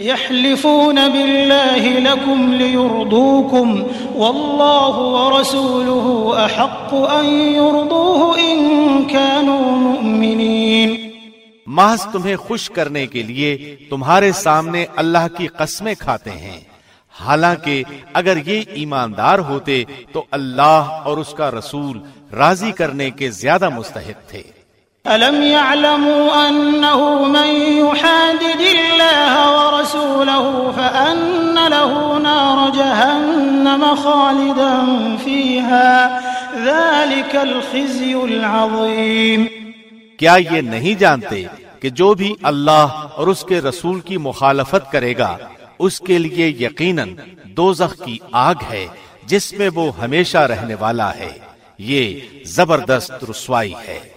يحلفون بالله لكم ليرضوكم والله ورسوله أحق أن يرضوه إن كانوا مؤمنين محض تمہیں خوش کرنے کے لیے تمہارے سامنے اللہ کی قسمیں کھاتے ہیں۔ حالانکہ اگر یہ ایماندار ہوتے تو اللہ اور اس کا رسول راضی کرنے کے زیادہ مستحق تھے۔ ألم يعلموا أنه من يحادد الله ورسوله فأن له نار جهنم خالدا فيها؟ ذلك الخزي العظيم. کیا یہ نہیں جانتے کہ جو بھی اللہ اور اس کے رسول کی مخالفت کرے گا، اس کے لیے یقیناً دوزخ کی آگ ہے، جس میں وہ ہمیشہ رہنے والا ہے۔ یہ زبردست رسوائی ہے۔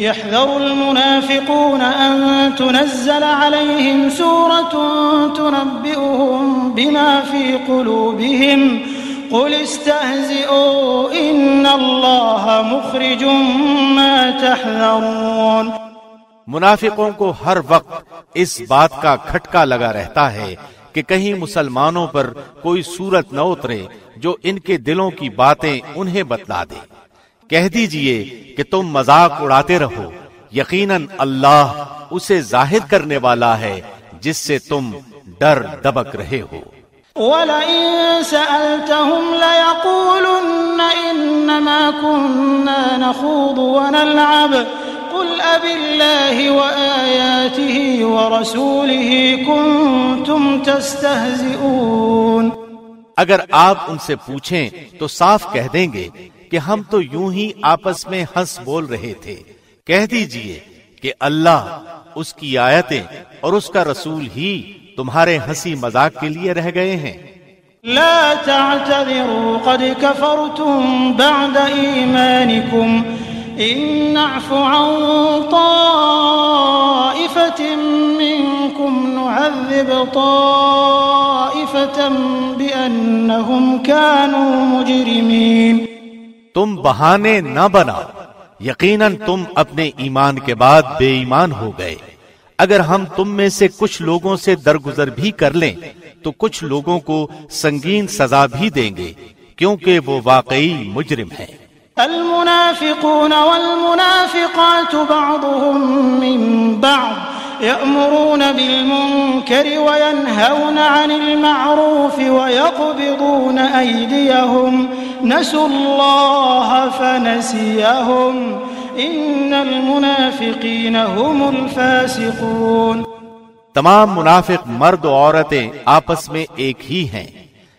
يحذر المنافقون أن تنزل عليهم سورة تنبئهم بما في قلوبهم. قل استهزئوا، إن الله مخرج ما تحذرون. منافقوں کو ہر وقت اس بات کا کھٹکا لگا رہتا ہے کہ کہیں مسلمانوں پر کوئی صورت نہ اترے جو ان کے دلوں کی باتیں انہیں بتلا دے۔ کہہ دیجیے کہ تم مذاق اڑاتے رہو۔ یقیناً اللہ اسے ظاہر کرنے والا ہے جس سے تم ڈر دبک رہے ہو۔ وَلَئِن سَأَلْتَهُمْ لَيَقُولُنَّ إِنَّمَا كُنَّا نَخُوضُ وَنَلْعَبُ۔ قُلْ أَبِ اللَّهِ وَآيَاتِهِ وَرَسُولِهِ كُنْتُمْ تَسْتَهْزِئُونَ۔ اگر آپ ان سے پوچھیں تو صاف کہہ دیں گے کہ ہم تو یوں ہی آپس میں ہنس بول رہے تھے۔ کہہ دیجیے کہ اللہ اس کی آیتیں اور اس کا رسول ہی تمہارے ہنسی مذاق کے لیے رہ گئے ہیں۔ لا تعتذروا قد كفرتم بعد ایمانكم ان نعفو عن طائفة منكم نعذب طائفة بأنهم كانوا مجرمين۔ تم بہانے نہ بنا۔ یقیناً تم اپنے ایمان کے بعد بے ایمان ہو گئے۔ اگر ہم تم میں سے کچھ لوگوں سے درگزر بھی کر لیں، تو کچھ لوگوں کو سنگین سزا بھی دیں گے، کیونکہ وہ واقعی مجرم ہیں۔ المنافقون والمنافقات بعضهم من بعض، يأمرون بالمنكر وينهون عن المعروف ويقبضون أيديهم نسوا الله فنسيهم. إن المنافقين هم الفاسقون. تمام منافق مرد و عورتیں آپس میں ایک ہی ہیں.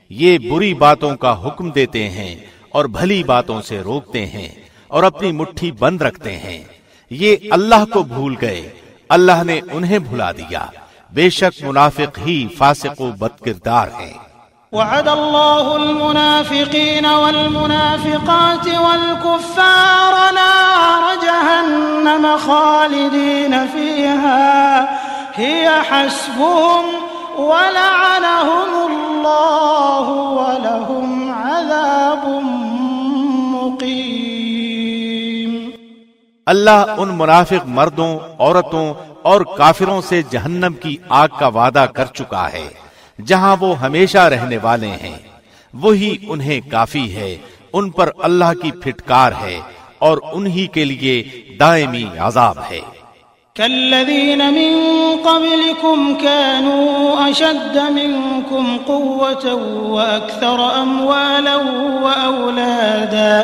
یہ بری باتوں کا حکم دیتے ہیں اور بھلی باتوں سے روکتے ہیں اور اپنی مٹھی بند رکھتے ہیں. یہ اللہ کو بھول گئے. اللہ نے انہیں بھلا دیا. بے شک منافق ہی فاسق و بد کردار ہیں. وعد الله المنافقين والمنافقات والكفار نار جهنم خالدين فيها. هي حسبهم ولعنهم الله ولهم عذاب مقيم. اللہ ان منافق مردوں، عورتوں اور کافروں سے جہنم کی آگ کا وعدہ کر چکا ہے۔ جہاں وہ ہمیشہ رہنے والے ہیں، وہی انہیں کافی ہے، ان پر اللہ کی پھٹکار ہے اور انہی کے لیے دائمی عذاب ہے۔ كالذين من قبلكم كانوا أشد منكم قوة وأكثر أموالا وأولادا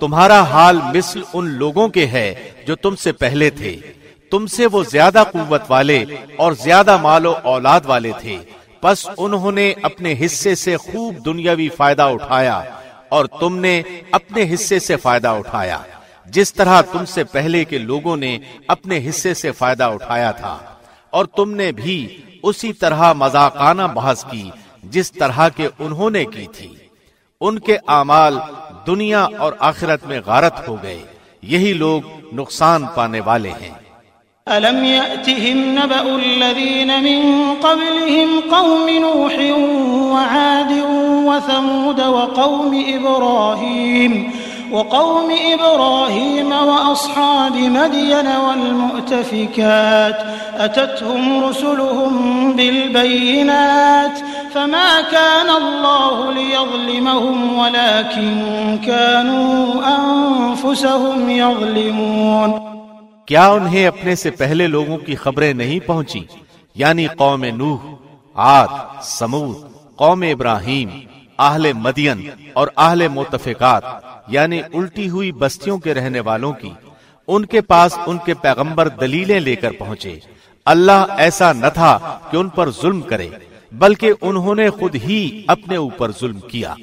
تمہارا حال مثل ان لوگوں کے ہے جو تم سے پہلے تھے۔ تم سے وہ زیادہ قوت والے اور زیادہ مال و اولاد والے تھے۔ پس انہوں نے اپنے حصے سے خوب دنیاوی فائدہ اٹھایا اور تم نے اپنے حصے سے فائدہ اٹھایا۔ جس طرح تم سے پہلے کے لوگوں نے اپنے حصے سے فائدہ اٹھایا تھا۔ اور تم نے بھی اسی طرح مذاقانہ بحث کی جس طرح کے انہوں نے کی تھی۔ ان کے اعمال دنیا اور آخرت میں غارت ہو گئے۔ یہی لوگ نقصان پانے والے ہیں۔ ألم يأتهم نبأ الذين من قبلهم قوم نوح وعاد وثمود وقوم إبراهيم وقوم إبراهيم وأصحاب مدين والمؤتفكات أتتهم رسلهم بالبينات فما كان الله ليظلمهم ولكن كانوا أنفسهم يظلمون کیا انہیں اپنے سے پہلے لوگوں کی خبریں نہیں پہنچی یعنی قوم نوح، عاد سمود قوم ابراہیم اہل مدین اور اہل متفقات یعنی الٹی ہوئی بستیوں کے رہنے والوں کی، ان کے پاس ان کے پیغمبر دلیلیں لے کر پہنچے۔ اللہ ایسا نہ تھا کہ ان پر ظلم کرے، بلکہ انہوں نے خود ہی اپنے اوپر ظلم کیا۔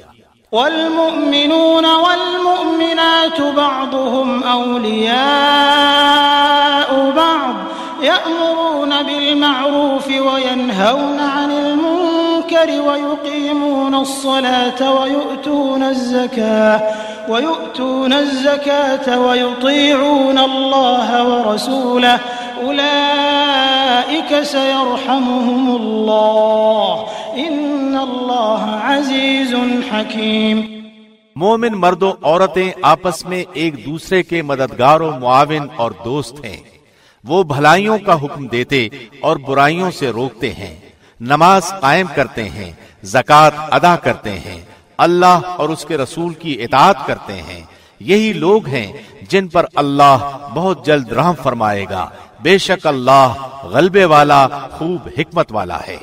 والمؤمنون والمؤمنات بعضهم أولياء بعض، يأمرون بالمعروف وينهون عن المنكر ويقيمون الصلاة ويؤتون الزكاة ويؤتون الزكاة ويطيعون الله ورسوله. أولئك سيرحمهم الله. إن الله عزيز حكيم. مومن مرد و عورتیں آپس میں ایک دوسرے کے مددگار و معاون اور دوست ہیں۔ وہ بھلائیوں کا حکم دیتے اور برائیوں سے روکتے ہیں۔ نماز قائم کرتے ہیں، زکوٰۃ ادا کرتے ہیں، اللہ اور اس کے رسول کی اطاعت کرتے ہیں۔ یہی لوگ ہیں جن پر اللہ بہت جلد رحم فرمائے گا۔ بے شک اللہ غلبے والا، خوب حکمت والا ہے۔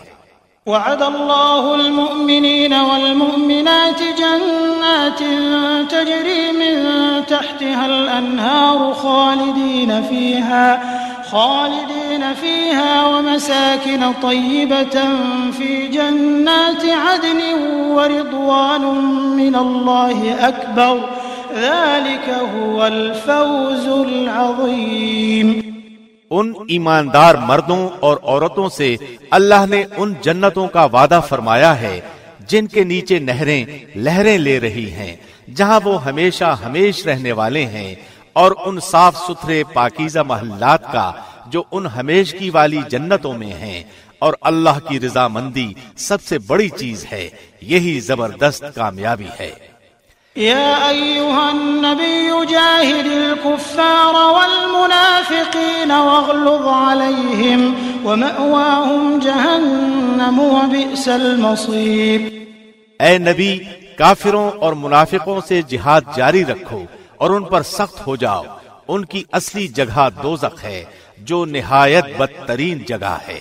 وعد الله المؤمنين والمؤمنات جنات تجري من تحتها الأنهار خالدين فيها۔ خالدين فيها ومساكن طيبة في جنات عدن ورضوان من الله أكبر. ذلك هو الفوز العظيم. ان ایماندار مردوں اور عورتوں سے اللہ نے ان جنتوں کا وعدہ فرمایا ہے، جن کے نیچے نہریں لہریں لے رہی ہیں، جہاں وہ ہمیشہ ہمیش رہنے والے ہیں۔ اور ان صاف ستھرے پاکیزہ محلات کا جو ان ہمیشگی والی جنتوں میں ہیں۔ اور اللہ کی رضا مندی سب سے بڑی چیز ہے۔ یہی زبردست کامیابی ہے۔ يا أيها النبي جاهد الكفار والمنافقين واغلظ عليهم ومأواهم جهنم وبئس المصير اے نبی کافروں اور منافقوں سے جہاد جاری رکھو۔ اور ان پر سخت ہو جاؤ۔ ان کی اصلی جگہ دوزخ ہے، جو نہایت بدترین جگہ ہے۔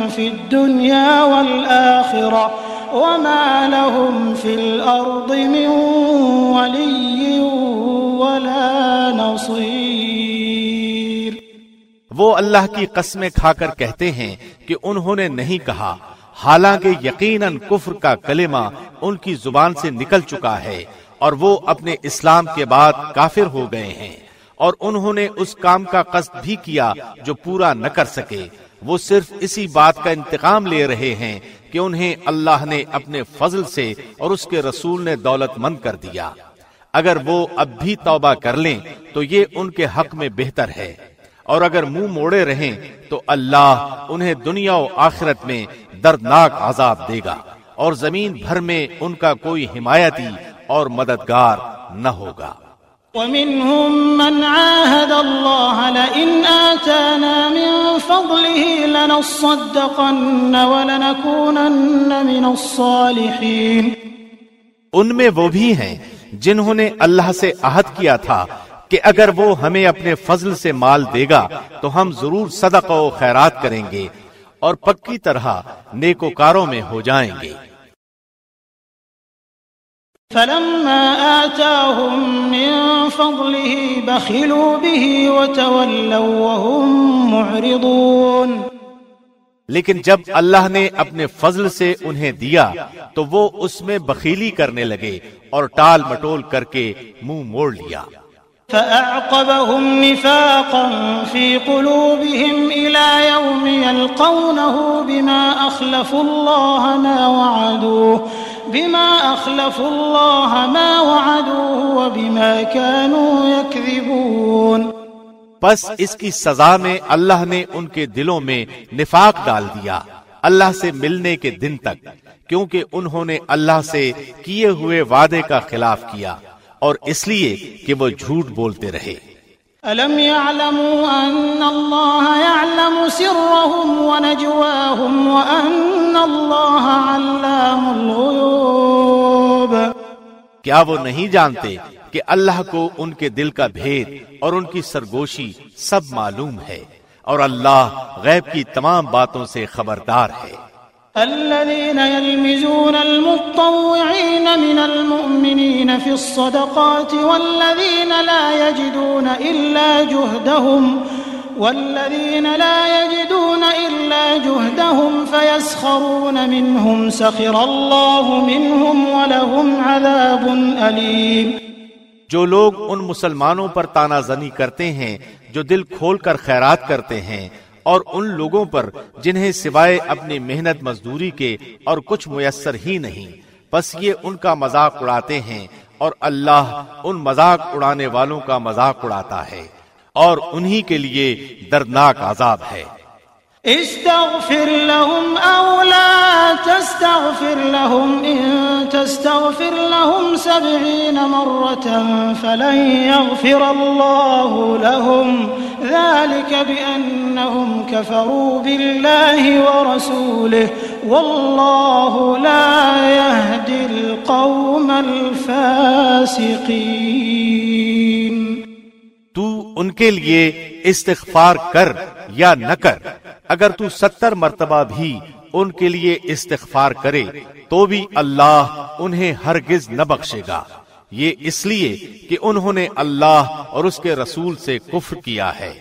في الدنيا والآخرة وما لهم في الأرض من ولي ولا نصير. وہ اللہ کی قسمیں کھا کر کہتے ہیں کہ انہوں نے نہیں کہا، حالانکہ یقیناً کفر کا کلمہ ان کی زبان سے نکل چکا ہے اور وہ اپنے اسلام کے بعد کافر ہو گئے ہیں اور انہوں نے اس کام کا قصد بھی کیا جو پورا نہ کر سکے۔ وہ صرف اسی بات کا انتقام لے رہے ہیں کہ انہیں اللہ نے اپنے فضل سے اور اس کے رسول نے دولت مند کر دیا۔ اگر وہ اب بھی توبہ کر لیں، تو یہ ان کے حق میں بہتر ہے۔ اور اگر منہ موڑے رہیں، تو اللہ انہیں دنیا و آخرت میں دردناک عذاب دے گا۔ اور زمین بھر میں ان کا کوئی حمایتی اور مددگار نہ ہوگا۔ ومنهم من عاهد الله لئن آتانا من فضله لنصدقن ولنكونن من الصالحين. ان میں وہ بھی ہیں جنہوں نے اللہ سے عہد کیا تھا کہ اگر وہ ہمیں اپنے فضل سے مال دے گا تو ہم ضرور صدقہ و خیرات کریں گے اور پکی طرح نیکوکاروں میں ہو جائیں گے۔ فلما آتاهم من فضله بخلوا به وتولوا وهم معرضون. لیکن جب اللہ نے اپنے فضل سے انہیں دیا تو وہ اس میں بخیلی کرنے لگے اور ٹال مٹول کر کے منہ موڑ لیا۔ فأعقبهم نفاقا في قلوبهم إلى يوم يلقونه بما أخلفوا الله ما وعدوه. بما أخلفوا الله ما وعدوه وبما كانوا يكذبون. پس اس کی سزا میں اللہ نے ان کے دلوں میں نفاق ڈال دیا، اللہ سے ملنے کے دن تک، کیونکہ انہوں نے اللہ سے کیے ہوئے وعدے کا خلاف کیا، اور اس لیے کہ وہ جھوٹ بولتے رہے۔ ألم يعلموا أن الله يعلم سرهم ونجواهم وأن الله علام الغيوب کیا وہ نہیں جانتے کہ اللہ کو ان کے دل کا بھید اور ان کی سرگوشی سب معلوم ہے اور اللہ غیب کی تمام باتوں سے خبردار ہے۔ الذين يلمزون المطوعين من المؤمنين في الصدقات والذين لا يجدون إلا جهدهم والذين لا يجدون إلا جهدهم فيسخرون منهم سخر الله منهم ولهم عذاب أليم جو لوگ ان مسلمانوں پر تانا زنی کرتے ہیں، جو دل کھول کر خیرات کرتے ہیں اور ان لوگوں پر جنہیں سوائے اپنی محنت مزدوری کے اور کچھ میسر ہی نہیں، بس یہ ان کا مذاق اڑاتے ہیں اور اللہ ان مذاق اڑانے والوں کا مذاق اڑاتا ہے اور انہی کے لیے دردناک عذاب ہے۔ استغفر لهم او لا تستغفر لهم ان تستغفر لهم سبعين مرة فلن يغفر الله لهم. ذلك بأنهم كفروا بالله ورسوله. والله لا يهدي القوم الفاسقين. تو ان کے لیے استغفار کر یا نہ کر اگر تو ستر مرتبہ بھی ان کے لیے استغفار کرے، تو بھی اللہ انہیں ہرگز نہ بخشے گا۔ یہ اس لیے کہ انہوں نے اللہ اور اس کے رسول سے کفر کیا ہے۔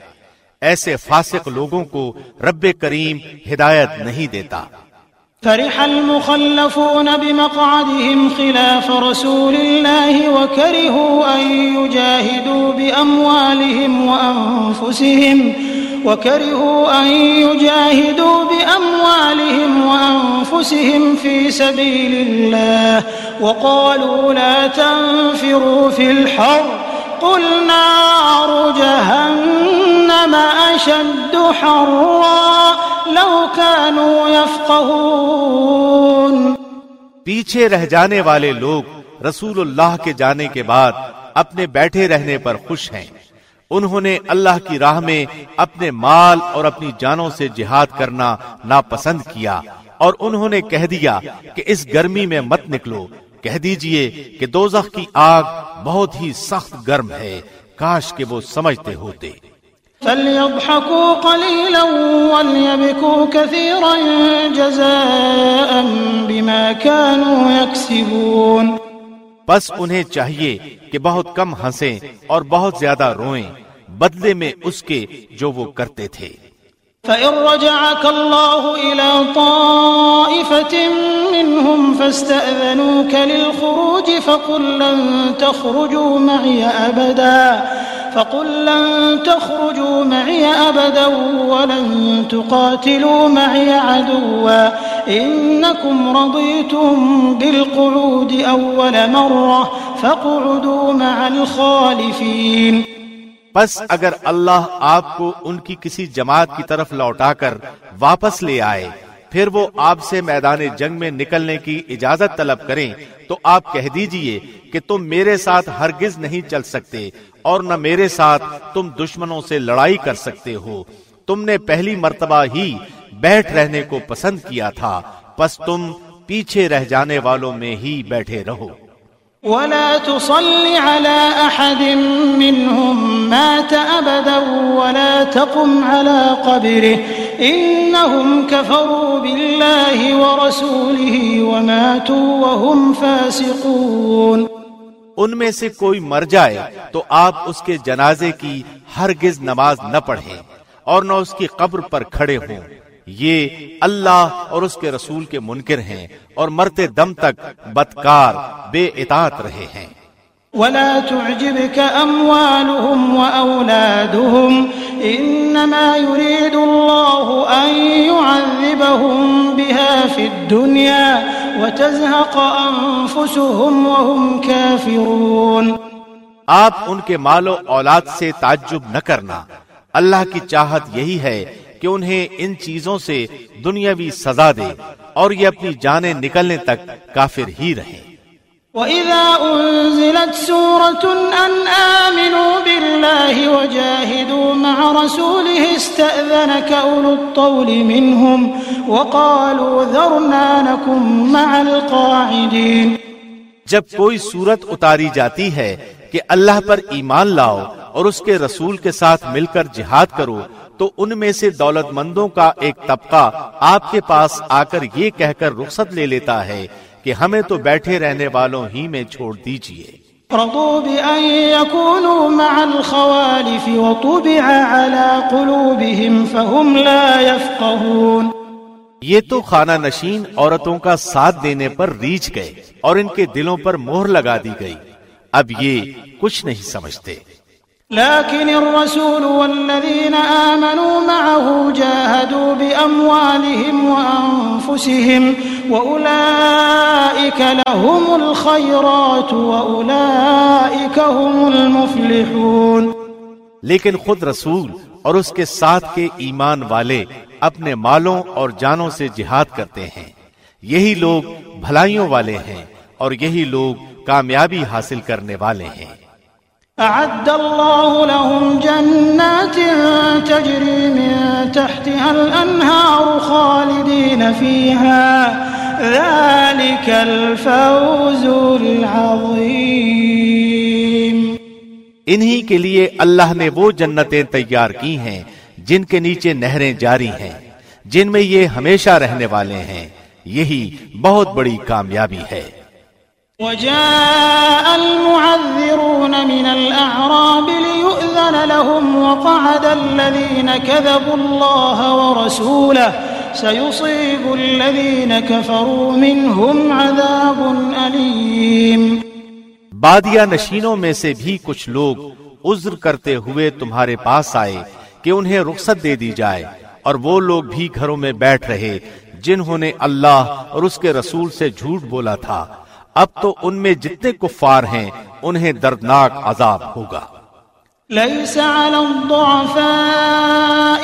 ایسے فاسق لوگوں کو رب کریم ہدایت نہیں دیتا۔ فرح المخلفون بمقعدهم خلاف رسول الله وكرهوا أن يجاهدوا بأموالهم وأنفسهم وكرهوا أن يجاهدوا بأموالهم وأنفسهم في سبيل الله وقالوا لا تنفروا في الحر قل نار جهنم أشد حرا لو كانوا يفقهون پیچھے رہ جانے والے لوگ رسول اللہ کے جانے کے بعد اپنے بیٹھے رہنے پر خوش ہیں۔ انہوں نے اللہ کی راہ میں اپنے مال اور اپنی جانوں سے جہاد کرنا ناپسند کیا اور انہوں نے کہہ دیا کہ اس گرمی میں مت نکلو۔ کہہ دیجیے کہ دوزخ کی آگ بہت ہی سخت گرم ہے۔ کاش کہ وہ سمجھتے ہوتے۔ فَلْيَضْحَكُوا قَلِيلًا وَلْيَبْكُوا كَثِيرًا جَزَاءً بِمَا كَانُوا يَكْسِبُونَ بس انہیں چاہیے کہ بہت کم ہنسیں اور بہت زیادہ روئیں، بدلے میں اس کے جو وہ کرتے تھے۔ فَإِن رَجَعَكَ اللَّهُ إِلَى طَائِفَةٍ مِّنْهُمْ فَاسْتَأْذَنُوكَ لِلْخُرُوجِ فَقُلْ لَن تَخْرُجُوا مَعِيَ أَبَدًا فقل لن تخرجوا معي أبدا ولن تقاتلوا معي عدوا. إنكم رضيتم بالقعود أول مرة فقعدوا مع الخالفين. پس اگر اللہ آپ کو ان کی کسی جماعت کی طرف لوٹا کر واپس لے آئے پھر وہ آپ سے میدان جنگ میں نکلنے کی اجازت طلب کریں تو آپ کہہ دیجیے کہ تم میرے ساتھ ہرگز نہیں چل سکتے اور نہ میرے ساتھ تم دشمنوں سے لڑائی کر سکتے ہو۔ تم نے پہلی مرتبہ ہی بیٹھ رہنے کو پسند کیا تھا۔ پس تم پیچھے رہ جانے والوں میں ہی بیٹھے رہو۔ ولا تصل على أحد منهم مات أبدا ولا تقم على قبره. إنهم كفروا بالله ورسوله وماتوا وهم فاسقون. ان میں سے کوئی مر جائے تو آپ اس کے جنازے کی ہرگز نماز نہ پڑھیں اور نہ اس کی قبر پر کھڑے ہوں۔ یہ اللہ اور اس کے رسول کے منکر ہیں اور مرتے دم تک بدکار بے اطاعت رہے ہیں۔ ولا تعجبك أموالهم وأولادهم إنما يريد الله أن يعذبهم بها في الدنيا وتزهق أنفسهم وهم كافرون۔ آپ ان کے مال و اولاد سے تعجب نہ کرنا۔ اللہ کی چاہت یہی ہے کہ انہیں ان چیزوں سے دنیاوی سزا دے اور یہ اپنی جانیں نکلنے تک کافر ہی رہیں وَإِذَا أُنزِلَتْ سُورَةٌ أَنْ آمِنُوا بِاللَّهِ وَجَاهِدُوا مَعَ رَسُولِهِ اسْتَأْذَنَكَ أُولُو الطَّوْلِ مِنْهُمْ وَقَالُوا ذَرْنَا نَكُمْ مَعَ الْقَاعِدِينَ۔ جب کوئی صورت اتاری جاتی ہے کہ اللہ پر ایمان لاؤ اور اس کے رسول کے ساتھ مل کر جہاد کرو تو ان میں سے دولت مندوں کا ایک طبقہ آپ کے پاس آ کر یہ کہہ کر رخصت لے لیتا ہے کہ ہمیں تو بیٹھے رہنے والوں ہی میں چھوڑ دیجیے۔ رضوا بأن يكونوا مع الخوالف وطبع على قلوبهم فهم لا يفقهون۔ یہ تو خانہ نشین عورتوں کا ساتھ دینے پر ریچ گئے اور ان کے دلوں پر مہر لگا دی گئی۔ اب یہ کچھ نہیں سمجھتے۔ لكن الرسول والذين آمنوا معه جاهدوا بأموالهم وأنفسهم وأولئك لهم الخيرات وأولئك هم المفلحون لیکن خود رسول اور اس کے ساتھ کے ایمان والے اپنے مالوں اور جانوں سے جہاد کرتے ہیں۔ یہی لوگ بھلائیوں والے ہیں اور یہی لوگ کامیابی حاصل کرنے والے ہیں۔ أعد الله لهم جنات تجري من تحتها الأنهار خالدين فيها. ذلك الفوز العظيم. انہی کے لیے اللہ نے وہ جنتیں تیار کی ہیں جن کے نیچے نہریں جاری ہیں، جن میں یہ ہمیشہ رہنے والے ہیں۔ یہی بہت بڑی کامیابی ہے۔ وجاء المعذرون من الأعراب ليؤذن لهم وقعد الذين كذبوا الله ورسوله سيصيب الذين كفروا منهم عذاب أليم. بادیا نشینوں میں سے بھی کچھ لوگ عذر کرتے ہوئے تمہارے پاس آئے کہ انہیں رخصت دے دی جائے، اور وہ لوگ بھی گھروں میں بیٹھ رہے جنہوں نے اللہ اور اس کے رسول سے جھوٹ بولا تھا۔ اب تو ان میں جتنے کفار ہیں، انہیں دردناک عذاب ہوگا۔ ليس على الضعفاء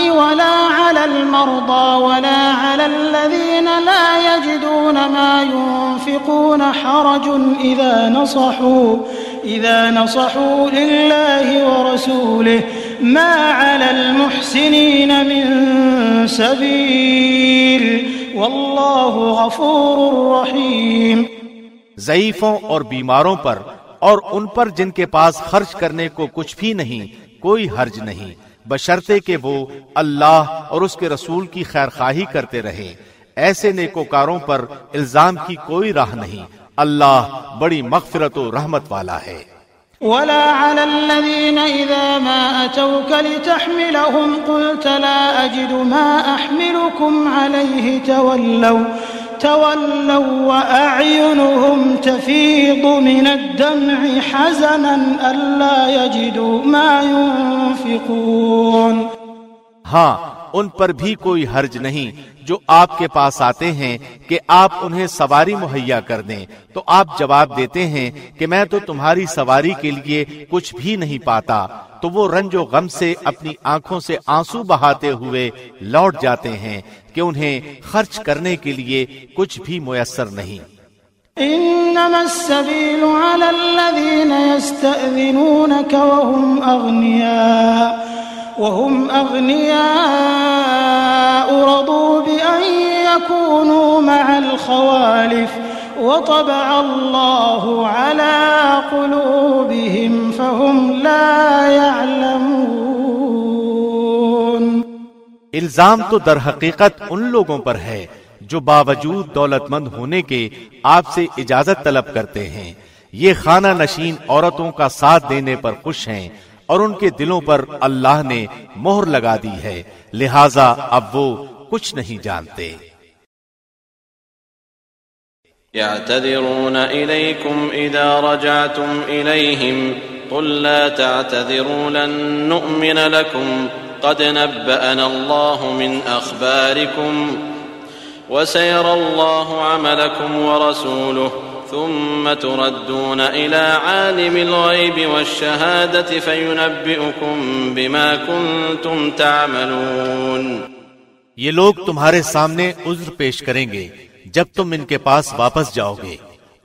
ولا على المرضى ولا على الذين لا يجدون ما ينفقون حرج إذا نصحوا إذا نصحوا لله ورسوله ما على المحسنين من سبيل، والله غفور رحيم۔ ضعیفوں اور بیماروں پر اور ان پر جن کے پاس خرچ کرنے کو کچھ بھی نہیں، کوئی حرج نہیں۔ بشرطے کہ وہ اللہ اور اس کے رسول کی خیر خواہی کرتے رہے۔ ایسے نیکوکاروں پر الزام کی کوئی راہ نہیں۔ اللہ بڑی مغفرت و رحمت والا ہے۔ ولا على الذين إذا ما أتوك لتحملهم قلت لا أجد ما أحملكم عليه تولوا تولوا وأعينهم تفيض من الدمع حزنا ألا يجدوا ما ينفقون. ہاں ان پر بھی کوئی حرج نہیں جو آپ کے پاس آتے ہیں کہ آپ انہیں سواری مہیا کر دیں۔ تو آپ جواب دیتے ہیں کہ میں تو تمہاری سواری کے لیے کچھ بھی نہیں پاتا۔ تو وہ رنج و غم سے اپنی آنکھوں سے آنسو بہاتے ہوئے لوٹ جاتے ہیں۔ کہ انہیں خرچ کرنے کے لیے کچھ بھی میسر نہیں۔ انما السبيل على الذين يستأذنونك وهم اغنياء وهم اغنياء رضوا بان يكونوا مع الخوالف، وطبع الله على قلوبهم، فهم لا يعلمون الزام تو در حقیقت ان لوگوں پر ہے جو باوجود دولت مند ہونے کے آپ سے اجازت طلب کرتے ہیں۔ یہ خانہ نشین عورتوں کا ساتھ دینے پر خوش ہیں اور ان کے دلوں پر اللہ نے مہر لگا دی ہے۔ لہذا اب وہ کچھ نہیں جانتے۔ يعتذرون إليكم إذا رجعتم إليهم قل لا تعتذروا، لن نؤمن لكم قد نبأنا الله من أخباركم وسيرى الله عملكم ورسوله ثم تردون إلى عالم الغيب والشهادة فينبئكم بما كنتم تعملون یہ لوگ تمہارے سامنے عذر پیش کریں گے جب تم ان کے پاس واپس جاؤ گے۔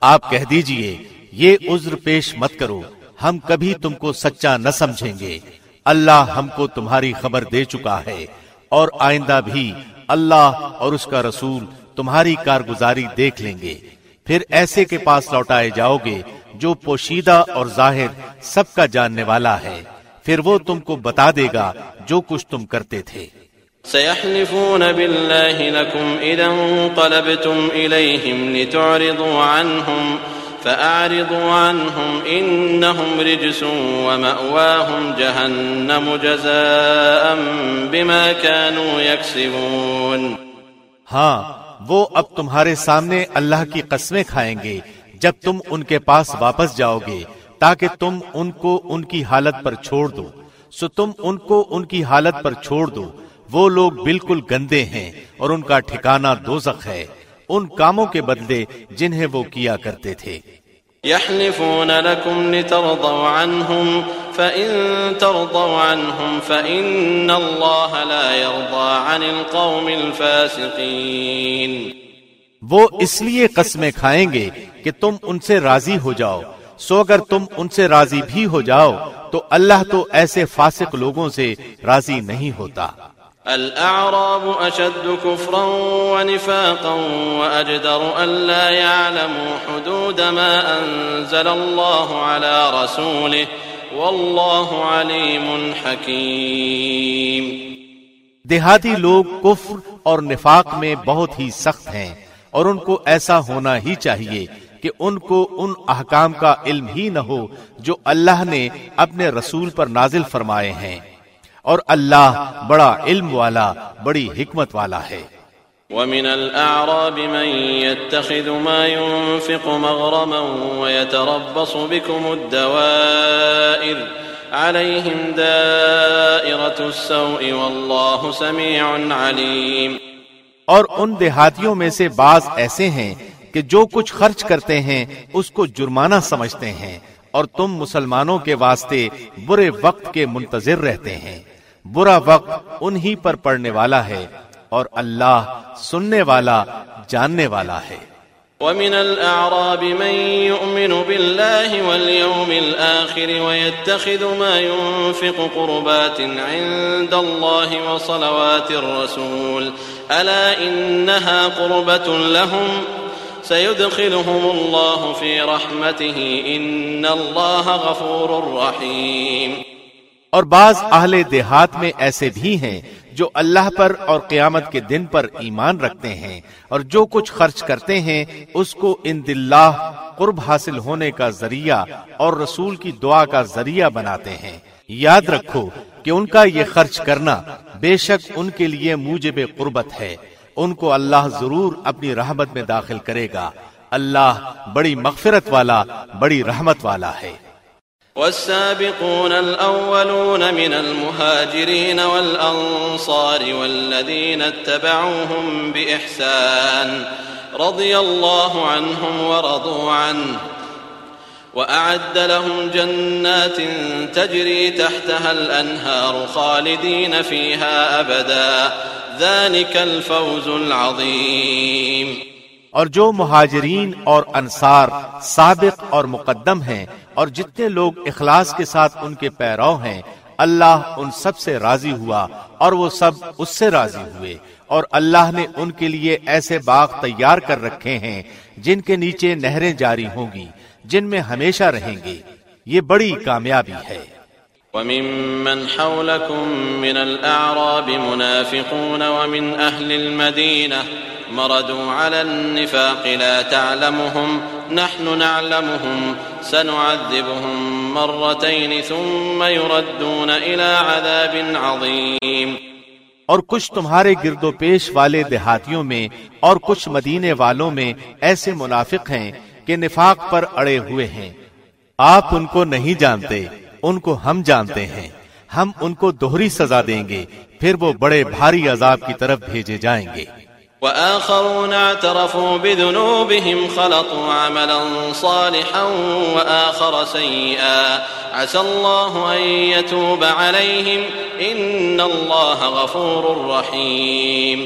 آپ کہہ دیجیے، یہ عذر پیش مت کرو، ہم کبھی تم کو سچا نہ سمجھیں گے۔ اللہ ہم کو تمہاری خبر دے چکا ہے اور آئندہ بھی اللہ اور اس کا رسول تمہاری کارگزاری دیکھ لیں گے۔ پھر ایسے کے پاس لوٹائے جاؤ گے جو پوشیدہ اور ظاہر سب کا جاننے والا ہے۔ پھر وہ تم کو بتا دے گا جو کچھ تم کرتے تھے۔ سيحلفون بالله لكم إذا انقلبتم إليهم لتعرضوا عنهم فأعرضوا عنهم إنهم رجس ومأواهم جهنم جزاء بما كانوا يكسبون. ہاں وہ اب تمہارے سامنے اللہ کی قسمیں کھائیں گے، جب تم ان کے پاس واپس جاؤ گے، تاکہ تم ان کو ان کی حالت پر چھوڑ دو۔ سو تم ان کو ان کی حالت پر چھوڑ دو۔ وہ لوگ بالکل گندے ہیں اور ان کا ٹھکانہ دوزخ ہے۔ ان کاموں کے بدلے جنہیں وہ کیا کرتے تھے۔ يحلفون لكم لترضوا عنهم فإن ترضوا عنهم فإن الله لا يرضى عن القوم الفاسقين۔ وہ اس لیے قسمیں کھائیں گے کہ تم ان سے راضی ہو جاؤ۔ سو اگر تم ان سے راضی بھی ہو جاؤ تو اللہ تو ایسے فاسق لوگوں سے راضی نہیں ہوتا۔ الأعراب أشد كفرا ونفاقا وأجدر أن لا يعلموا حدود ما أنزل الله على رسوله والله عليم حكيم۔ دیہاتی لوگ کفر اور نفاق میں بہت ہی سخت ہیں اور ان کو ایسا ہونا ہی چاہیے کہ ان کو ان احکام کا علم ہی نہ ہو جو اللہ نے اپنے رسول پر نازل فرمائے ہیں۔ اور اللہ بڑا علم والا بڑی حکمت والا ہے۔ ومن الأعراب من يتخذ ما ينفق مغرما ويتربص بكم الدوائر عليهم دائرة السوء والله سميع عليم۔ اور ان دیہاتیوں میں سے بعض ایسے ہیں کہ جو کچھ خرچ کرتے ہیں اس کو جرمانہ سمجھتے ہیں۔ اور تم مسلمانوں کے واسطے برے وقت کے منتظر رہتے ہیں۔ برا وقت انہی پر پڑنے والا ہے اور اللہ سننے والا، جاننے والا ہے۔ ومن الأعراب من يؤمن بالله واليوم الآخر ويتخذ ما ينفق قربات عند الله وصلوات الرسول ألا إنها قربة لهم سيدخلهم الله في رحمته إن الله غفور رحيم. اور بعض اہل دیہات میں ایسے بھی ہیں جو اللہ پر اور قیامت کے دن پر ایمان رکھتے ہیں اور جو کچھ خرچ کرتے ہیں اس کو ان دلہ قرب حاصل ہونے کا ذریعہ اور رسول کی دعا کا ذریعہ بناتے ہیں۔ یاد رکھو کہ ان کا یہ خرچ کرنا بے شک ان کے لیے موجب قربت ہے۔ ان کو اللہ ضرور اپنی رحمت میں داخل کرے گا۔ اللہ بڑی مغفرت والا، بڑی رحمت والا ہے۔ والسابقون الأولون من المهاجرين والأنصار والذين اتبعوهم بإحسان رضي الله عنهم ورضوا عنه وأعد لهم جنات تجري تحتها الأنهار خالدين فيها أبدا ذلك الفوز العظيم. اور جو مہاجرین اور انصار سابق اور مقدم ہیں اور جتنے لوگ اخلاص کے ساتھ ان کے پیرو ہیں، اللہ ان سب سے راضی ہوا اور وہ سب اس سے راضی ہوئے اور اللہ نے ان کے لیے ایسے باغ تیار کر رکھے ہیں جن کے نیچے نہریں جاری ہوں گی، جن میں ہمیشہ رہیں گے یہ بڑی کامیابی ہے۔ وممن حولكم من الأعراب منافقون ومن أهل المدينة مردوا على النفاق لا تعلمهم، نحن نعلمهم، سنعذبهم مرتين ثم يردون إلى عذاب عظيم. اور کچھ تمہارے گرد و پیش والے دیہاتیوں میں اور کچھ مدینے والوں میں ایسے منافق ہیں کہ نفاق پر اڑے ہوئے ہیں۔ آپ ان کو نہیں جانتے۔ ان کو ہم جانتے ہیں۔ ہم ان کو دوہری سزا دیں گے پھر وہ بڑے بھاری عذاب کی طرف بھیجے جائیں گے۔ وآخرون اعترفوا بذنوبهم خلطوا عملا صالحا وآخر سيئا۔ عسى الله أن يتوب عليهم إن الله غفور رحيم۔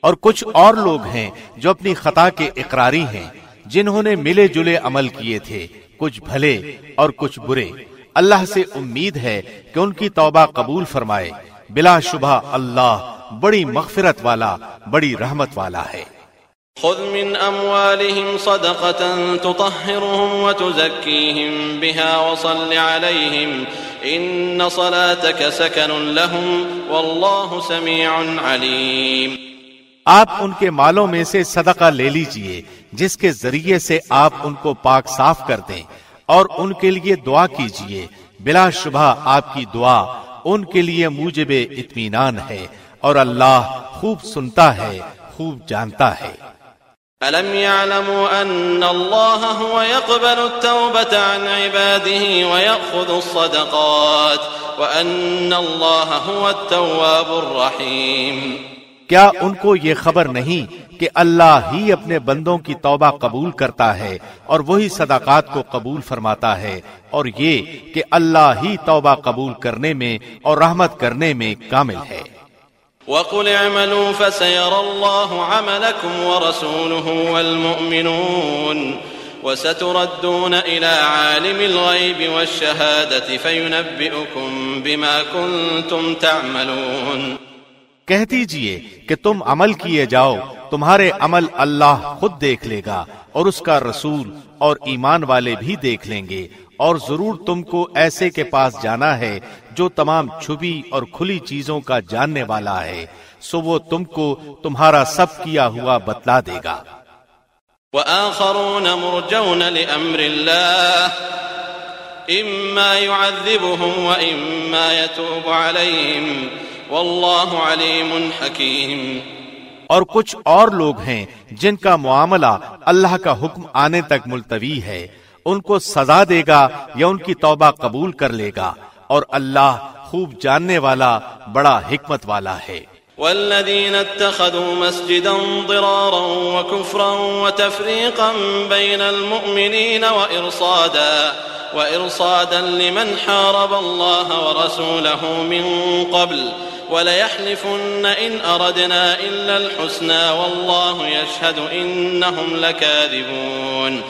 اور کچھ اور لوگ ہیں جو اپنی خطا کے اقراری ہیں جنہوں نے ملے جلے عمل کیے تھے کچھ بھلے اور کچھ برے۔ اللہ سے امید ہے کہ ان کی توبہ قبول فرمائے۔ بلا شبہ اللہ بڑی مغفرت والا بڑی رحمت والا ہے۔ خذ من اموالهم صدقة تطهرهم وتزكيهم بها وصل عليهم ان صلاتك سكن لهم والله سميع عليم۔ آپ ان کے مالوں میں سے صدقہ لے لیجیے جس کے ذریعے سے آپ ان کو پاک صاف کر دیں۔ اور ان کے لیے دعا کیجیے۔ بلا شبہ آپ کی دعا، ان کے لیے موجب اطمینان ہے۔ اور اللہ خوب سنتا ہے، خوب جانتا ہے۔ ألم يعلموا أن الله هو يقبل التوبة عن عباده ويأخذ الصدقات، وأن الله هو التواب الرحيم کیا ان کو یہ خبر نہیں کہ اللہ ہی اپنے بندوں کی توبہ قبول کرتا ہے اور وہی صداقات کو قبول فرماتا ہے اور یہ کہ اللہ ہی توبہ قبول کرنے میں اور رحمت کرنے میں کامل ہے۔ وقل اعملوا فسيرى الله عملكم ورسوله والمؤمنون وستردون إلى عالم الغيب والشهادة فينبئكم بما كنتم تعملون کہہ جی دیجیے کہ تم عمل کیے جاؤ، تمہارے عمل اللہ خود دیکھ لے گا اور اس کا رسول اور ایمان والے بھی دیکھ لیں گے۔ اور ضرور تم کو ایسے کے پاس جانا ہے جو تمام چھپی اور کھلی چیزوں کا جاننے والا ہے۔ سو وہ تم کو تمہارا سب کیا ہوا بتلا دے گا۔ وآخرون مرجون لأمر الله إما يعذبهم وإما يتوب عليهم۔ واللہ علیم حکیم۔ اور کچھ اور لوگ ہیں جن کا معاملہ اللہ کا حکم آنے تک ملتوی ہے۔ ان کو سزا دے گا یا ان کی توبہ قبول کر لے گا۔ اور اللہ خوب جاننے والا، بڑا حکمت والا ہے۔ والذين اتخذوا مسجدا ضرارا وكفرا وتفريقا بين المؤمنين وإرصادا وإرصادا لمن حارب الله ورسوله من قبل، وليحلفن إن أردنا إلا الحسنى والله يشهد إنهم لكاذبون.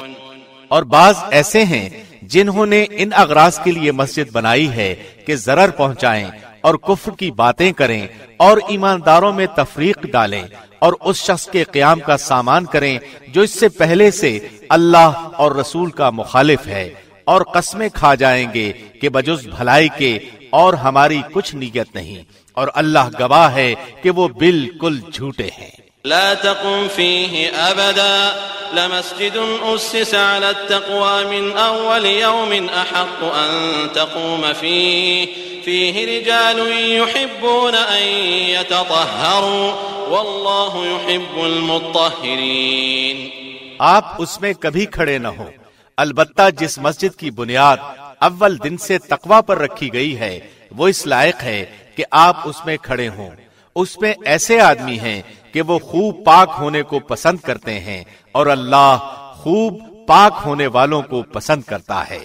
اور بعض ایسے ہیں جنہوں نے ان اغراض کے لیے مسجد بنائی ہے کہ ضرر پہنچائیں اور کفر کی باتیں کریں اور ایمانداروں میں تفریق ڈالیں اور اس شخص کے قیام کا سامان کریں جو اس سے پہلے سے اللہ اور رسول کا مخالف ہے اور قسمیں کھا جائیں گے کہ بجز بھلائی کے اور ہماری کچھ نیت نہیں اور اللہ گواہ ہے کہ وہ بالکل جھوٹے ہیں۔ لا تقم فيه أبدا لمسجد أسس على التقوى من أول يوم أحق أن تقوم فيه فيه رجال يحبون أن يتطهروا والله يحب المطهرين آپ اس میں کبھی کھڑے نہ ہو البتہ جس مسجد کی بنیاد اول دن سے تقوی پر رکھی گئی ہے، وہ اس لائق ہے کہ آپ اس میں کھڑے ہوں۔ اس میں ایسے آدمی ہیں کہ وہ خوب پاک ہونے کو پسند کرتے ہیں اور اللہ خوب پاک ہونے والوں کو پسند کرتا ہے۔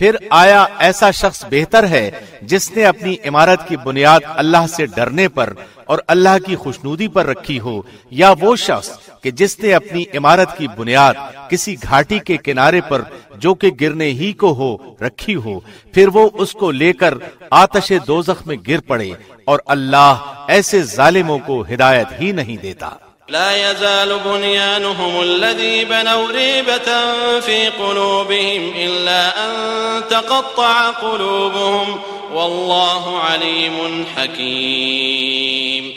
پھر آیا ایسا شخص بہتر ہے جس نے اپنی عمارت کی بنیاد اللہ سے ڈرنے پر اور اللہ کی خوشنودی پر رکھی ہو، یا وہ شخص کہ جس نے اپنی عمارت کی بنیاد کسی گھاٹی کے کنارے پر جو کہ گرنے ہی کو ہو رکھی ہو، پھر وہ اس کو لے کر آتش دوزخ میں گر پڑے اور اللہ ایسے ظالموں کو ہدایت ہی نہیں دیتا۔ لا يزال بنيانهم الذي بنوا ريبة في قلوبهم إلا أن تقطع قلوبهم والله عليم حكيم.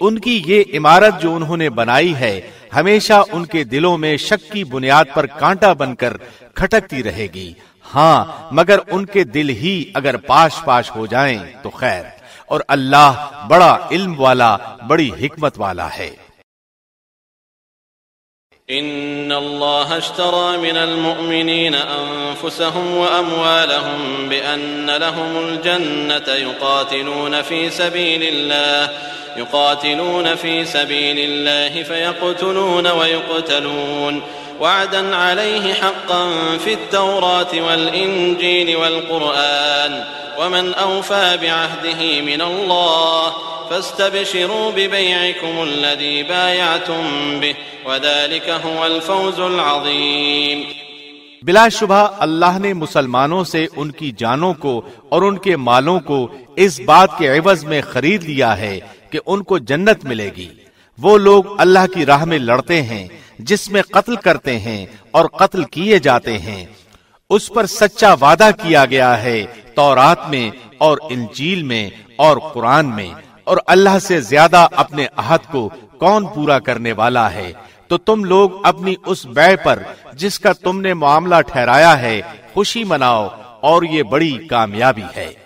ان کی یہ عمارت جو انہوں نے بنائی ہے، ہمیشہ ان کے دلوں میں شک کی بنیاد پر کانٹا بن کر کھٹکتی رہے گی۔ ہاں مگر ان کے دل ہی اگر پاش پاش ہو جائیں تو خیر۔ اور اللہ بڑا علم والا، بڑی حکمت والا ہے۔ ان الله اشترى من المؤمنين انفسهم واموالهم بان لهم الجنه يقاتلون في سبيل الله، يقاتلون في سبيل الله فيقتلون ويقتلون. وعدا عليه حقا في التوراة والإنجيل والقرآن ومن أوفى بعهده من الله فاستبشروا ببيعكم الذي بايعتم به وذلك هو الفوز العظيم بلا شبہ اللہ نے مسلمانوں سے ان کی جانوں کو اور ان کے مالوں کو اس بات کے عوض میں خرید لیا ہے کہ ان کو جنت ملے گی۔ وہ لوگ اللہ کی راہ میں لڑتے ہیں، جس میں قتل کرتے ہیں اور قتل کیے جاتے ہیں۔ اس پر سچا وعدہ کیا گیا ہے تورات میں اور انجیل میں اور قرآن میں۔ اور اللہ سے زیادہ اپنے عہد کو کون پورا کرنے والا ہے؟ تو تم لوگ اپنی اس بے پر جس کا تم نے معاملہ ٹھہرایا ہے، خوشی مناؤ اور یہ بڑی کامیابی ہے۔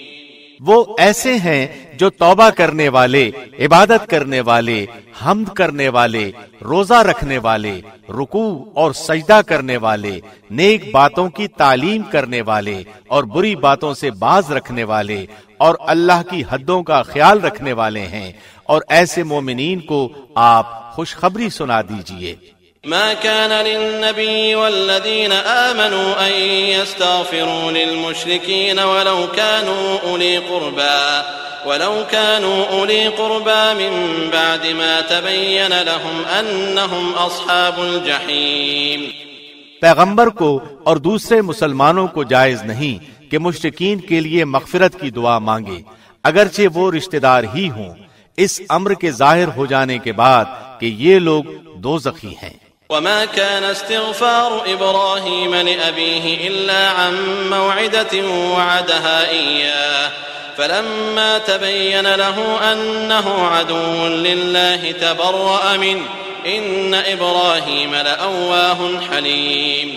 وہ ایسے ہیں جو توبہ کرنے والے، عبادت کرنے والے، حمد کرنے والے، روزہ رکھنے والے، رکوع اور سجدہ کرنے والے، نیک باتوں کی تعلیم کرنے والے اور بری باتوں سے باز رکھنے والے اور اللہ کی حدوں کا خیال رکھنے والے ہیں۔ اور ایسے مومنین کو آپ خوشخبری سنا دیجیے۔ ما كان للنبي والذين آمنوا أن يستغفروا للمشركين ولو كانوا أولي قربا ولو كانوا أولي قربا من بعد ما تبين لهم أنهم أصحاب الجحيم. پیغمبر کو اور دوسرے مسلمانوں کو جائز نہیں کہ مشرقین کے لیے مغفرت کی دعا مانگے، اگرچہ وہ رشتہ دار ہی ہوں۔ اس امر کے ظاہر ہو جانے کے بعد کہ یہ لوگ دو ہیں۔ وما كان استغفار إبراهيم لأبيه إلا عن موعدة وعدها إياه. فلما تبين له أنه عدو لله تبرأ منه. إن إبراهيم لأواه حليم.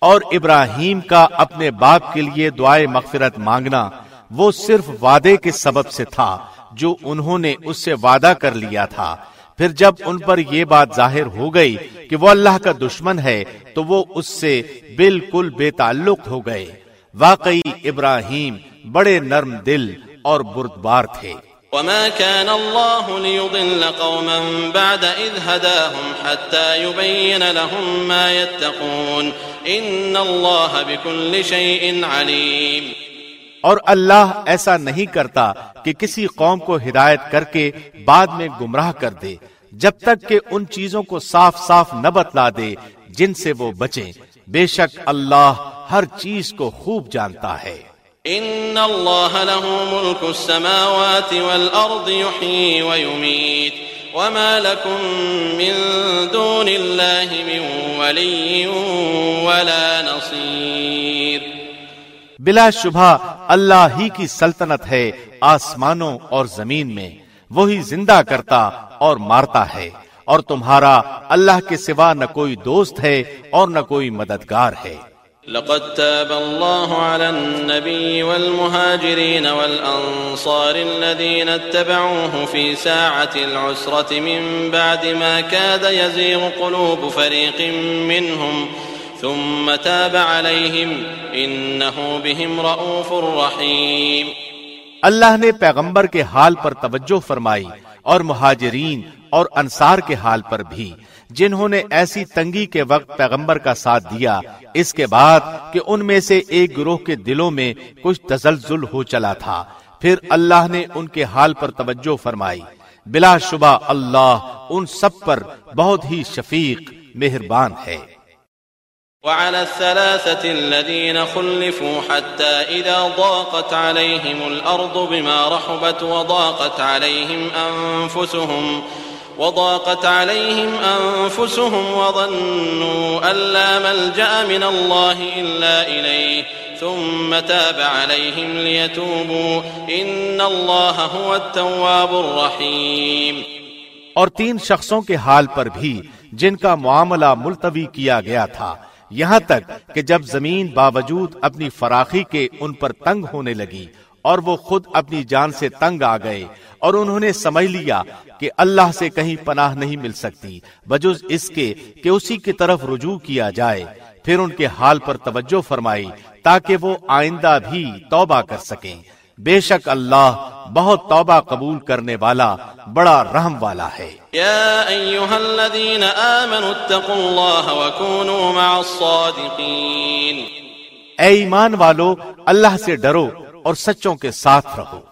اور ابراہیم کا اپنے باپ کے لیے دعائے مغفرت مانگنا وہ صرف وعدے کے سبب سے تھا جو انہوں نے اس سے وعدہ کر لیا تھا۔ پھر جب ان پر یہ بات ظاہر ہو گئی کہ وہ اللہ کا دشمن ہے، تو وہ اس سے بالکل بے تعلق ہو گئے۔ واقعی ابراہیم بڑے نرم دل اور بردبار تھے۔ وما كان الله ليضل قوما بعد إذ هداهم حتى يبين لهم ما يتقون۔ إن الله بكل شيء عليم۔ اور اللہ ایسا نہیں کرتا کہ کسی قوم کو ہدایت کر کے بعد میں گمراہ کر دے، جب تک کہ ان چیزوں کو صاف صاف نہ بتلا دے جن سے وہ بچیں۔ بے شک اللہ ہر چیز کو خوب جانتا ہے۔ ان اللہ له ملک السماوات والارض يحيي ويميت وما لكم من دون الله من ولي ولا نصير بلا شبہ اللہ ہی کی سلطنت ہے آسمانوں اور زمین میں۔ وہی زندہ کرتا اور مارتا ہے۔ اور تمہارا اللہ کے سوا نہ کوئی دوست ہے اور نہ کوئی مددگار ہے۔ لقد تاب الله على النبي والمهاجرين والأنصار الذين اتبعوه في ساعة العسرة من بعد ما كاد يزيغ قلوب فريق منهم۔ ثم تاب عليهم إنه بهم رؤوف رحيم۔ اللہ نے پیغمبر کے حال پر توجہ فرمائی اور مہاجرین اور انصار کے حال پر بھی، جنہوں نے ایسی تنگی کے وقت پیغمبر کا ساتھ دیا، اس کے بعد کہ ان میں سے ایک گروہ کے دلوں میں کچھ تزلزل ہو چلا تھا۔ پھر اللہ نے ان کے حال پر توجہ فرمائی۔ بلا شبہ اللہ، ان سب پر بہت ہی شفیق، مہربان ہے۔ وعلى الثلاثة الذين خلفوا حتى إذا ضاقت عليهم الأرض بما رحبت وضاقت عليهم أنفسهم وضاقت عليهم أنفسهم وظنوا أن لا ملجأ من الله إلا إليه ثم تاب عليهم ليتوبوا إن الله هو التواب الرحيم اور تین شخصوں کے حال پر بھی جن کا معاملہ ملتوی کیا گیا تھا۔ یہاں تک کہ جب زمین باوجود اپنی فراخی کے ان پر تنگ ہونے لگی اور وہ خود اپنی جان سے تنگ آ گئے اور انہوں نے سمجھ لیا کہ اللہ سے کہیں پناہ نہیں مل سکتی، بجز اس کے کہ اسی کی طرف رجوع کیا جائے۔ پھر ان کے حال پر توجہ فرمائی تاکہ وہ آئندہ بھی توبہ کر سکیں۔ بے شک اللہ بہت توبہ قبول کرنے والا بڑا رحم والا ہے۔ یا ایوہا الذین آمنوا اتقوا اللہ وکونوا مع الصادقین۔ اے ایمان والو اللہ سے ڈرو اور سچوں کے ساتھ رہو۔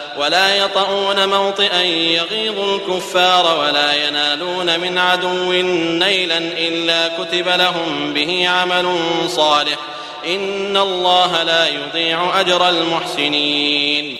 ولا يطعون موطئا يغيظ الكفار ولا ينالون من عدو نيلا إلا كتب لهم به عمل صالح. إن الله لا يضيع أجر المحسنين.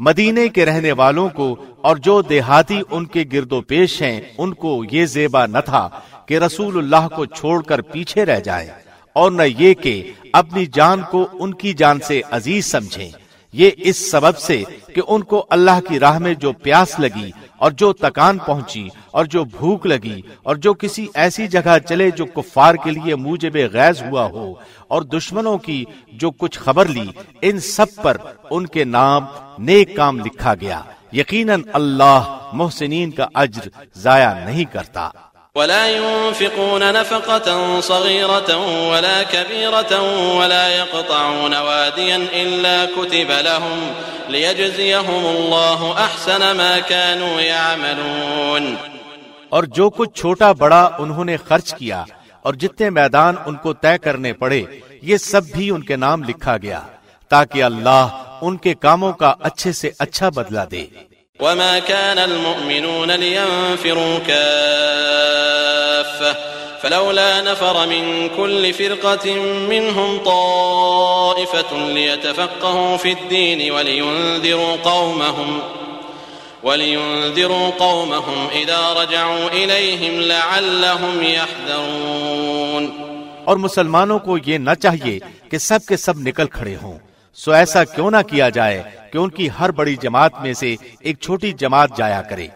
مدینے کے رہنے والوں کو اور جو دیہاتی ان کے گرد و پیش ہیں، ان کو یہ زیبا نہ تھا کہ رسول اللہ کو چھوڑ کر پیچھے رہ جائیں اور نہ یہ کہ اپنی جان کو ان کی جان سے عزیز سمجھیں۔ یہ اس سبب سے کہ ان کو اللہ کی راہ میں جو پیاس لگی اور جو تکان پہنچی اور جو بھوک لگی اور جو کسی ایسی جگہ چلے جو کفار کے لیے موجب غیظ ہوا ہو اور دشمنوں کی جو کچھ خبر لی، ان سب پر ان کے نام نیک کام لکھا گیا۔ یقیناً اللہ محسنین کا اجر ضائع نہیں کرتا۔ ولا ينفقون نفقة صغيرة ولا كبيرة ولا يقطعون واديا إلا كتب لهم ليجزيهم الله أحسن ما كانوا يعملون. اور جو کچھ چھوٹا بڑا انہوں نے خرچ کیا اور جتنے میدان ان کو طے کرنے پڑے، یہ سب بھی ان کے نام لکھا گیا تاکہ اللہ ان کے کاموں کا اچھے سے اچھا بدلہ دے۔ وما كان المؤمنون لينفروا كافة فلولا نفر من كل فرقة منهم طائفة ليتفقهوا في الدين ولينذروا قومهم ولينذروا قومهم إذا رجعوا إليهم لعلهم يحذرون اور مسلمانوں کو یہ نہ چاہیے کہ سب کے سب نکل کھڑے ہوں۔ سو ایسا کیوں نہ کیا جائے کہ ان کی ہر بڑی جماعت میں سے ایک چھوٹی جماعت جایا کرے،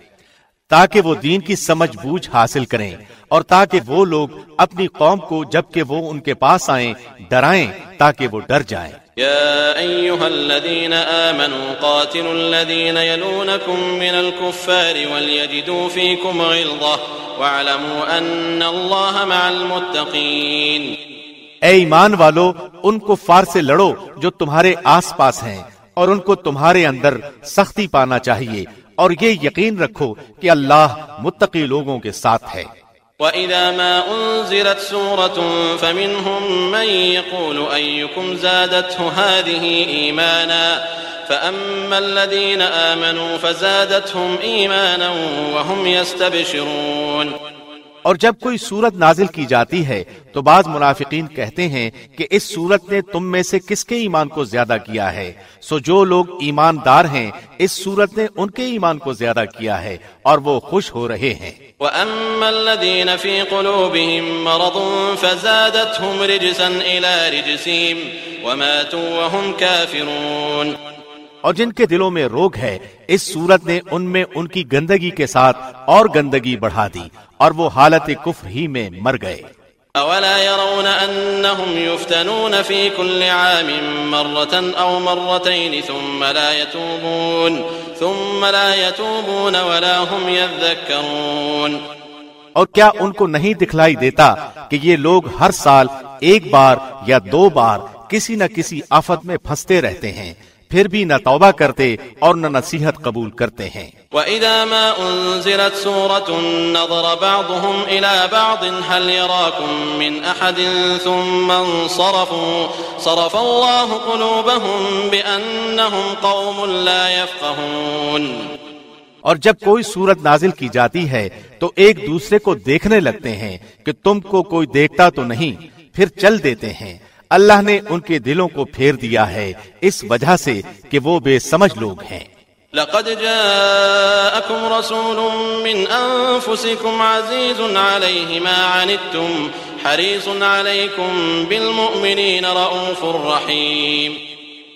تاکہ وہ دین کی سمجھ بوجھ حاصل کریں اور تاکہ وہ لوگ اپنی قوم کو جبکہ وہ ان کے پاس آئیں، ڈرائیں تاکہ وہ ڈر جائیں۔ يا أيها الذين آمنوا قاتلوا الذين يلونكم من الكفار وليجدوا فيكم غلظة واعلموا أن الله مع المتقين اے ایمان والو، ان کو فار سے لڑو جو تمہارے آس پاس ہیں، اور ان کو تمہارے اندر سختی پانا چاہیے، اور یہ یقین رکھو کہ اللہ متقی لوگوں کے ساتھ ہے۔ وَإِذَا مَا أُنزِلَتْ سُورَةٌ فَمِنْهُمْ مَنْ يَقُولُ أَيُّكُمْ زَادَتْهُ هَذِهِ إِيمَانًا فَأَمَّا الَّذِينَ آمَنُوا فَزَادَتْهُمْ إِيمَانًا وَهُمْ يَسْتَبْشِرُونَ اور جب کوئی صورت نازل کی جاتی ہے تو بعض منافقین کہتے ہیں کہ اس صورت نے تم میں سے کس کے ایمان کو زیادہ کیا ہے؟ سو جو لوگ ایماندار ہیں اس صورت نے ان کے ایمان کو زیادہ کیا ہے اور وہ خوش ہو رہے ہیں۔ وَأَمَّا الَّذِينَ فِي قُلُوبِهِم مَّرَضٌ فَزَادَتْهُمْ رِجْسًا إِلَى رِجْسِهِمْ وَمَاتُوا وَهُمْ كَافِرُونَ۔ اور جن کے دلوں میں روگ ہے اس صورت نے ان میں ان کی گندگی کے ساتھ اور گندگی بڑھا دی۔ اور وہ حالت کفر ہی میں مر گئے۔ اولا يرون انهم يفتنون في كل عام مرة او مرتين ثم لا يتوبون ثم لا يتوبون ولا هم يذكرون۔ اور کیا ان کو نہیں دکھلائی دیتا کہ یہ لوگ ہر سال ایک بار یا دو بار کسی نہ کسی آفت میں پھنستے رہتے ہیں؟ پھر بھی نہ توبہ کرتے اور نہ نصیحت قبول کرتے ہیں۔ وَإِذَا مَا أُنزِلَتْ سُورَةٌ نَظَرَ بَعْضُهُمْ إِلَى بَعْضٍ هَلْ يَرَاكُمْ مِنْ أَحَدٍ ثُمَّ انصَرَفُوا صَرَفَ اللَّهُ قُلُوبَهُمْ بِأَنَّهُمْ قَوْمٌ لَا يَفْقَهُونَ۔ اور جب کوئی صورت نازل کی جاتی ہے تو ایک دوسرے کو دیکھنے لگتے ہیں کہ تم کو کوئی دیکھتا تو نہیں پھر چل دیتے ہیں۔ اللہ نے ان کے دلوں کو پھیر دیا ہے اس وجہ سے کہ وہ بے سمجھ لوگ ہیں۔ لقد جاءكم رسول من أنفسكم عزيز عليه ما عنتم حريص عليكم بالمؤمنين رؤوف رحيم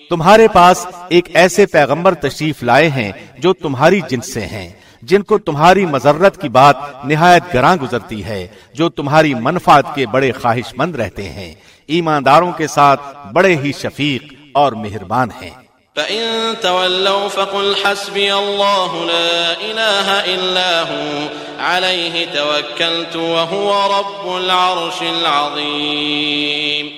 تمہارے پاس ایک ایسے پیغمبر تشریف لائے ہیں جو تمہاری جنس سے ہیں۔ جن کو تمہاری مذرت کی بات نہایت گراں گزرتی ہے جو تمہاری منفعت کے بڑے خواہش مند رہتے ہیں۔ ایمانداروں کے ساتھ بڑے ہی شفیق اور مہربان ہیں۔ فَإِن تَوَلَّوْا فَقُلْ حَسْبِيَ اللَّهُ لَا إِلَهَ إِلَّا هُوَ عَلَيْهِ تَوَكَّلْتُ وَهُوَ رَبُّ الْعَرْشِ الْعَظِيمِ۔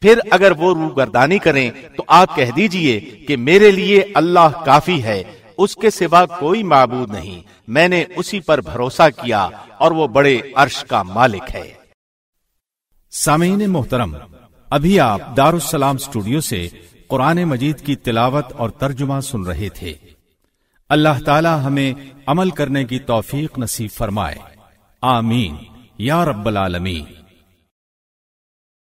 پھر اگر وہ روگردانی کریں تو آپ کہہ دیجیے کہ میرے لیے اللہ کافی ہے۔ اس کے سوا کوئی معبود نہیں۔ میں نے اسی پر بھروسہ کیا اور وہ بڑے عرش کا مالک ہے۔ سامعین محترم، ابھی آپ دارالسلام اسٹوڈیو سے قرآن مجید کی تلاوت اور ترجمہ سن رہے تھے۔ اللہ تعالی ہمیں عمل کرنے کی توفیق نصیب فرمائے۔ آمین۔ یا رب العالمین۔